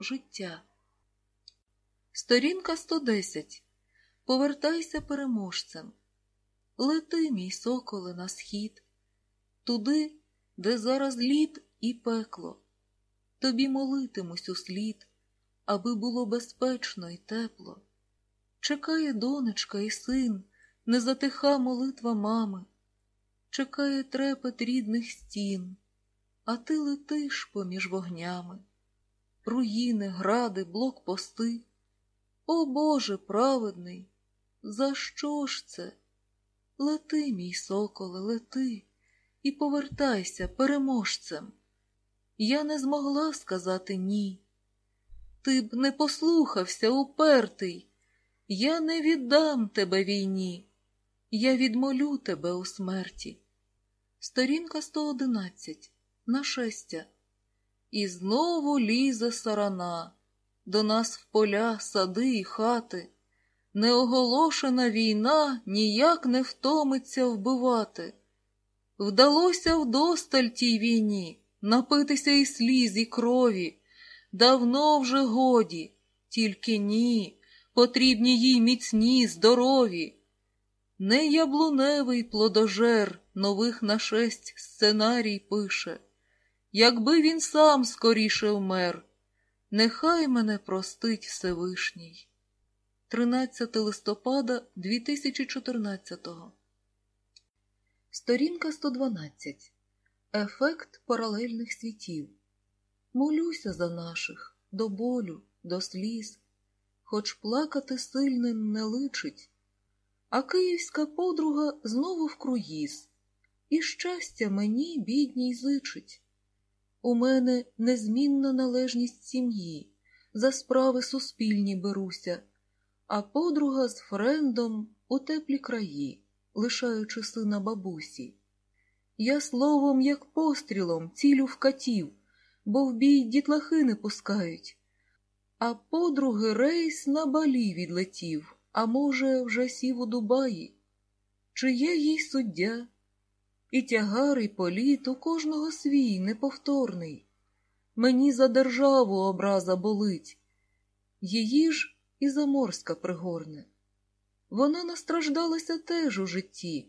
життя. Сторінка 110. Повертайся переможцем. Лети, мій соколе, на схід, туди, де зараз лід і пекло. Тобі молитимусь у слід, аби було безпечно й тепло. Чекає донечка і син, не затиха молитва мами, чекає трепет рідних стін, а ти летиш поміж вогнями. Руїни, гради, блокпости. О Боже праведний, за що ж це? Лети, мій соколе, лети, і повертайся переможцем. Я не змогла сказати ні. Ти б не послухався, упертий. Я не віддам тебе війні, я відмолю тебе у смерті. Сторінка 111. Нашестя. І знову лізе сарана, до нас в поля, сади і хати. Неоголошена війна ніяк не втомиться вбивати. Вдалося вдосталь тій війні напитися і сліз, і крові. Давно вже годі, тільки ні, потрібні їй міцні, здорові. Не яблуневий плодожер нових нашесть сценарій пише. Якби він сам скоріше вмер, нехай мене простить Всевишній. 13 листопада 2014-го. Сторінка 112. Ефект паралельних світів. Молюся за наших до болю, до сліз, хоч плакати сильним не личить, а київська подруга знову в круїз, і щастя мені, бідній, зичить. У мене незмінна належність сім'ї, за справи суспільні беруся, а подруга з френдом у теплі краї, лишаючи сина бабусі. Я словом, як пострілом, цілю в катів, бо в бій дітлахи не пускають. А подруги рейс на балі відлетів, а може, вже сів у Дубаї. Чи я їй суддя? І тягар, і політ у кожного свій неповторний. Мені за державу образа болить, її ж і заморська пригорне. Вона настраждалася теж у житті,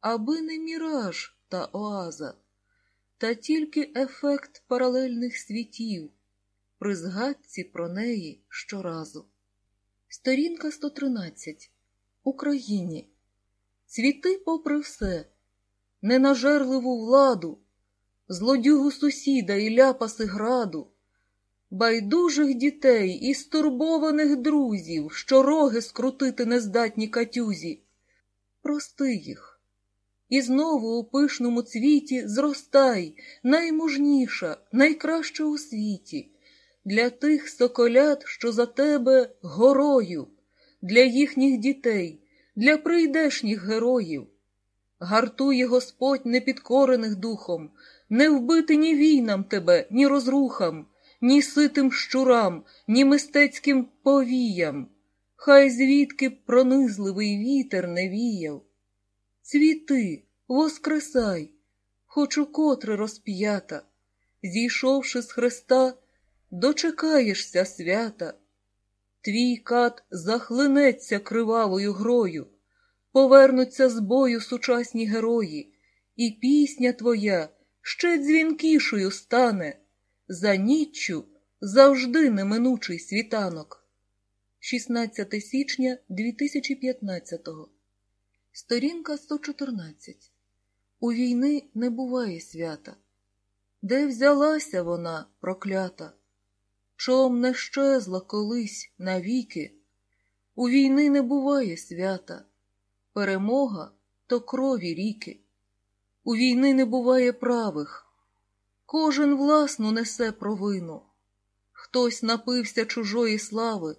аби не міраж та оаза, та тільки ефект паралельних світів, при згадці про неї щоразу. Сторінка 113. Україні. Цвіти попри все, ненажерливу владу, злодюгу сусіда і ляпаси граду, байдужих дітей і стурбованих друзів, що роги скрутити нездатні катюзі. Прости їх. І знову у пишному цвіті зростай, наймужніша, найкраща у світі, для тих соколят, що за тебе горою, для їхніх дітей, для прийдешніх героїв. Гартує Господь непідкорених духом, не вбити ні війнам тебе, ні розрухам, ні ситим щурам, ні мистецьким повіям. Хай звідки пронизливий вітер не віяв. Цвіти, воскресай, хоч укотре розп'ята, зійшовши з Христа, дочекаєшся свята. Твій кат захлинеться кривавою грою, повернуться з бою сучасні герої, і пісня твоя ще дзвінкішою стане, за ніччю завжди неминучий світанок. 16 січня 2015 Сторінка 114. У війни не буває свята. Де взялася вона, проклята? Чом не щезла колись навіки? У війни не буває свята. Перемога то крові ріки. У війни не буває правих. Кожен власну несе провину. Хтось напився чужої слави,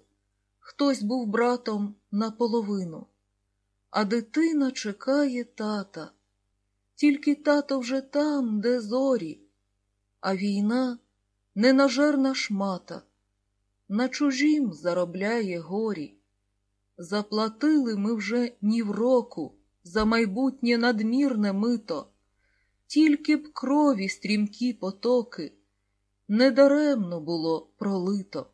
хтось був братом наполовину а дитина чекає тата. Тільки тато вже там, де зорі, а війна ненажерна шмата, на чужім заробляє горі. Заплатили ми вже ні в року за майбутнє надмірне мито, тільки б крові стрімкі потоки, недаремно було пролито.